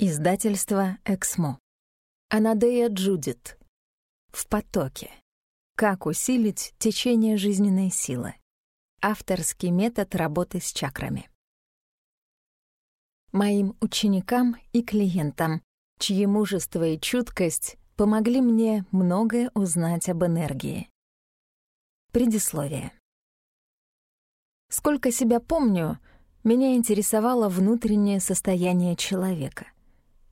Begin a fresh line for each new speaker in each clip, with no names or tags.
Издательство «Эксмо». Анадея Джудит. В потоке. Как усилить течение жизненной силы. Авторский метод работы с чакрами. Моим ученикам и клиентам, чьи мужество и чуткость помогли мне многое узнать об энергии. Предисловие. Сколько себя помню, меня интересовало внутреннее состояние человека —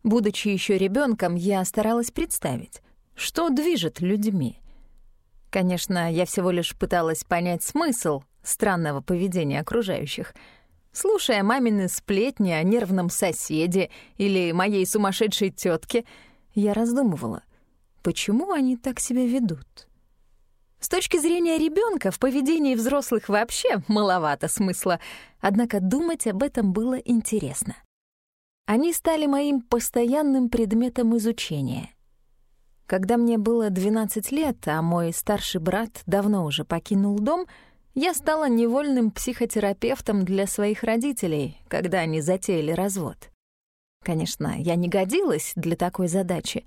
Будучи еще ребенком, я старалась представить, что движет людьми. Конечно, я всего лишь пыталась понять смысл странного поведения окружающих. Слушая мамины сплетни о нервном соседе или моей сумасшедшей тетке, я раздумывала, почему они так себя ведут. С точки зрения ребенка в поведении взрослых вообще маловато смысла, однако думать об этом было интересно. Они стали моим постоянным предметом изучения. Когда мне было 12 лет, а мой старший брат давно уже покинул дом, я стала невольным психотерапевтом для своих родителей, когда они затеяли развод. Конечно, я не годилась для такой задачи,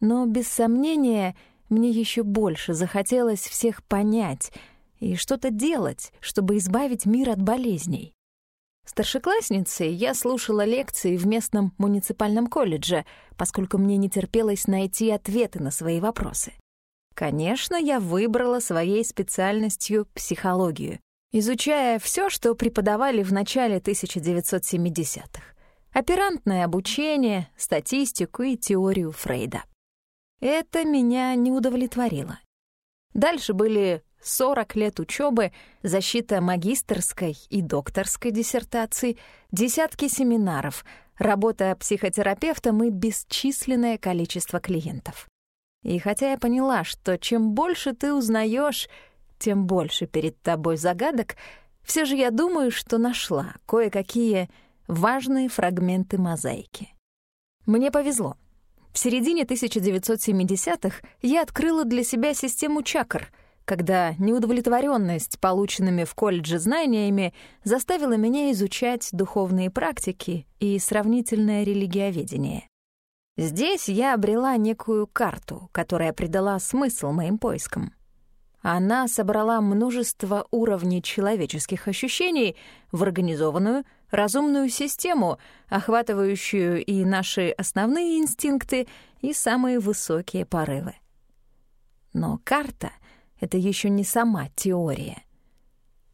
но, без сомнения, мне еще больше захотелось всех понять и что-то делать, чтобы избавить мир от болезней. Старшеклассницей я слушала лекции в местном муниципальном колледже, поскольку мне не терпелось найти ответы на свои вопросы. Конечно, я выбрала своей специальностью психологию, изучая все, что преподавали в начале 1970-х. Оперантное обучение, статистику и теорию Фрейда. Это меня не удовлетворило. Дальше были 40 лет учебы, защита магистерской и докторской диссертаций, десятки семинаров, работа психотерапевтом и бесчисленное количество клиентов. И хотя я поняла, что чем больше ты узнаешь, тем больше перед тобой загадок, все же я думаю, что нашла кое-какие важные фрагменты мозаики. Мне повезло. В середине 1970-х я открыла для себя систему чакр — когда неудовлетворенность полученными в колледже знаниями заставила меня изучать духовные практики и сравнительное религиоведение. Здесь я обрела некую карту, которая придала смысл моим поискам. Она собрала множество уровней человеческих ощущений в организованную, разумную систему, охватывающую и наши основные инстинкты, и самые высокие порывы. Но карта — это еще не сама теория.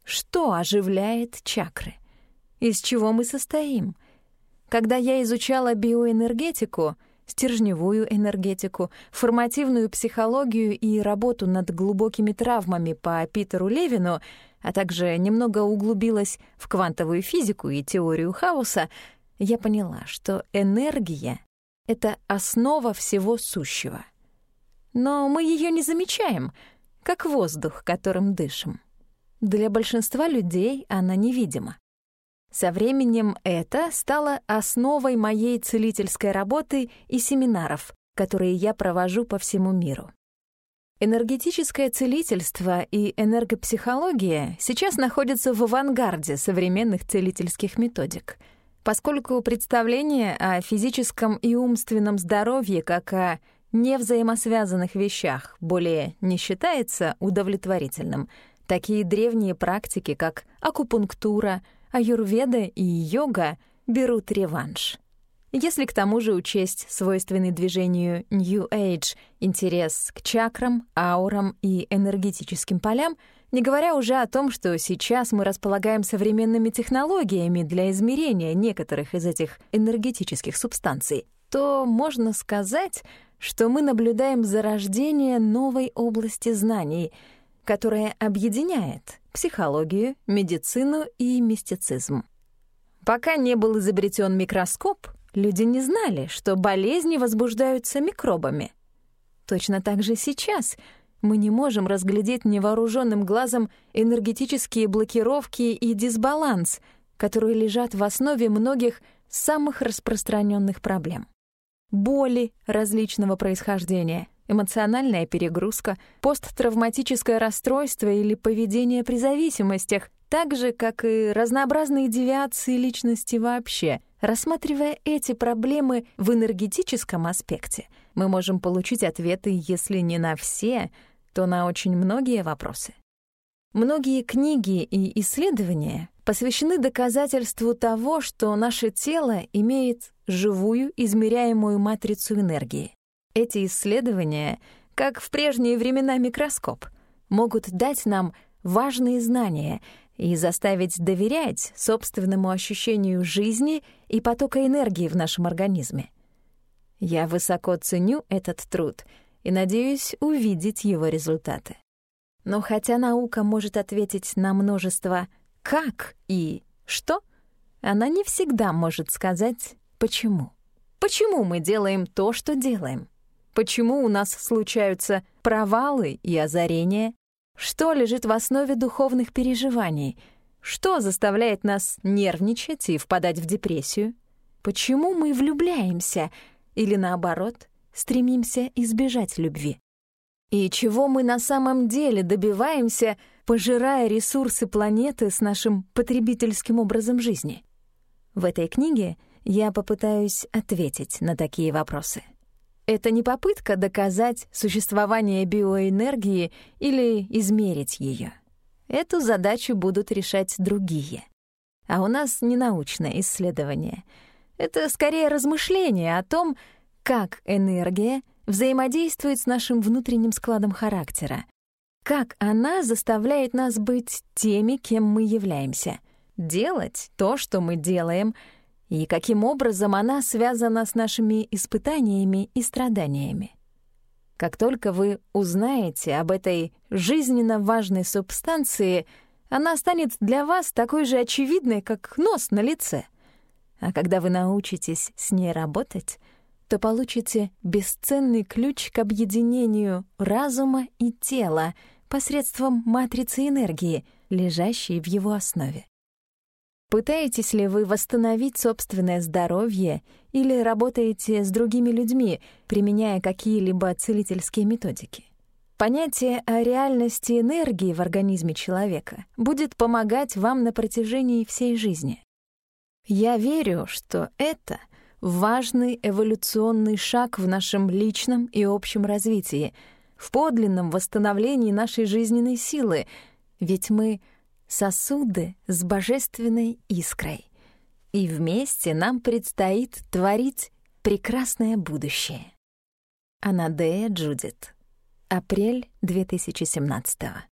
Что оживляет чакры? Из чего мы состоим? Когда я изучала биоэнергетику, стержневую энергетику, формативную психологию и работу над глубокими травмами по Питеру Левину, а также немного углубилась в квантовую физику и теорию хаоса, я поняла, что энергия — это основа всего сущего. Но мы ее не замечаем — как воздух, которым дышим. Для большинства людей она невидима. Со временем это стало основой моей целительской работы и семинаров, которые я провожу по всему миру. Энергетическое целительство и энергопсихология сейчас находятся в авангарде современных целительских методик, поскольку представление о физическом и умственном здоровье как о невзаимосвязанных вещах более не считается удовлетворительным, такие древние практики, как акупунктура, аюрведа и йога, берут реванш. Если к тому же учесть свойственный движению New Age интерес к чакрам, аурам и энергетическим полям, не говоря уже о том, что сейчас мы располагаем современными технологиями для измерения некоторых из этих энергетических субстанций, то можно сказать, что мы наблюдаем зарождение новой области знаний, которая объединяет психологию, медицину и мистицизм. Пока не был изобретен микроскоп, люди не знали, что болезни возбуждаются микробами. Точно так же сейчас мы не можем разглядеть невооруженным глазом энергетические блокировки и дисбаланс, которые лежат в основе многих самых распространенных проблем боли различного происхождения, эмоциональная перегрузка, посттравматическое расстройство или поведение при зависимостях, так же, как и разнообразные девиации личности вообще, Рассматривая эти проблемы в энергетическом аспекте, мы можем получить ответы, если не на все, то на очень многие вопросы. Многие книги и исследования посвящены доказательству того, что наше тело имеет живую измеряемую матрицу энергии. Эти исследования, как в прежние времена микроскоп, могут дать нам важные знания — и заставить доверять собственному ощущению жизни и потока энергии в нашем организме. Я высоко ценю этот труд и надеюсь увидеть его результаты. Но хотя наука может ответить на множество «как» и «что», она не всегда может сказать «почему». Почему мы делаем то, что делаем? Почему у нас случаются провалы и озарения? Что лежит в основе духовных переживаний? Что заставляет нас нервничать и впадать в депрессию? Почему мы влюбляемся или, наоборот, стремимся избежать любви? И чего мы на самом деле добиваемся, пожирая ресурсы планеты с нашим потребительским образом жизни? В этой книге я попытаюсь ответить на такие вопросы. Это не попытка доказать существование биоэнергии или измерить ее. Эту задачу будут решать другие. А у нас не научное исследование. Это скорее размышление о том, как энергия взаимодействует с нашим внутренним складом характера, как она заставляет нас быть теми, кем мы являемся, делать то, что мы делаем — и каким образом она связана с нашими испытаниями и страданиями. Как только вы узнаете об этой жизненно важной субстанции, она станет для вас такой же очевидной, как нос на лице. А когда вы научитесь с ней работать, то получите бесценный ключ к объединению разума и тела посредством матрицы энергии, лежащей в его основе. Пытаетесь ли вы восстановить собственное здоровье или работаете с другими людьми, применяя какие-либо целительские методики? Понятие о реальности энергии в организме человека будет помогать вам на протяжении всей жизни. Я верю, что это важный эволюционный шаг в нашем личном и общем развитии, в подлинном восстановлении нашей жизненной силы, ведь мы — сосуды с божественной искрой. И вместе нам предстоит творить прекрасное будущее. Анадея Джудит. Апрель 2017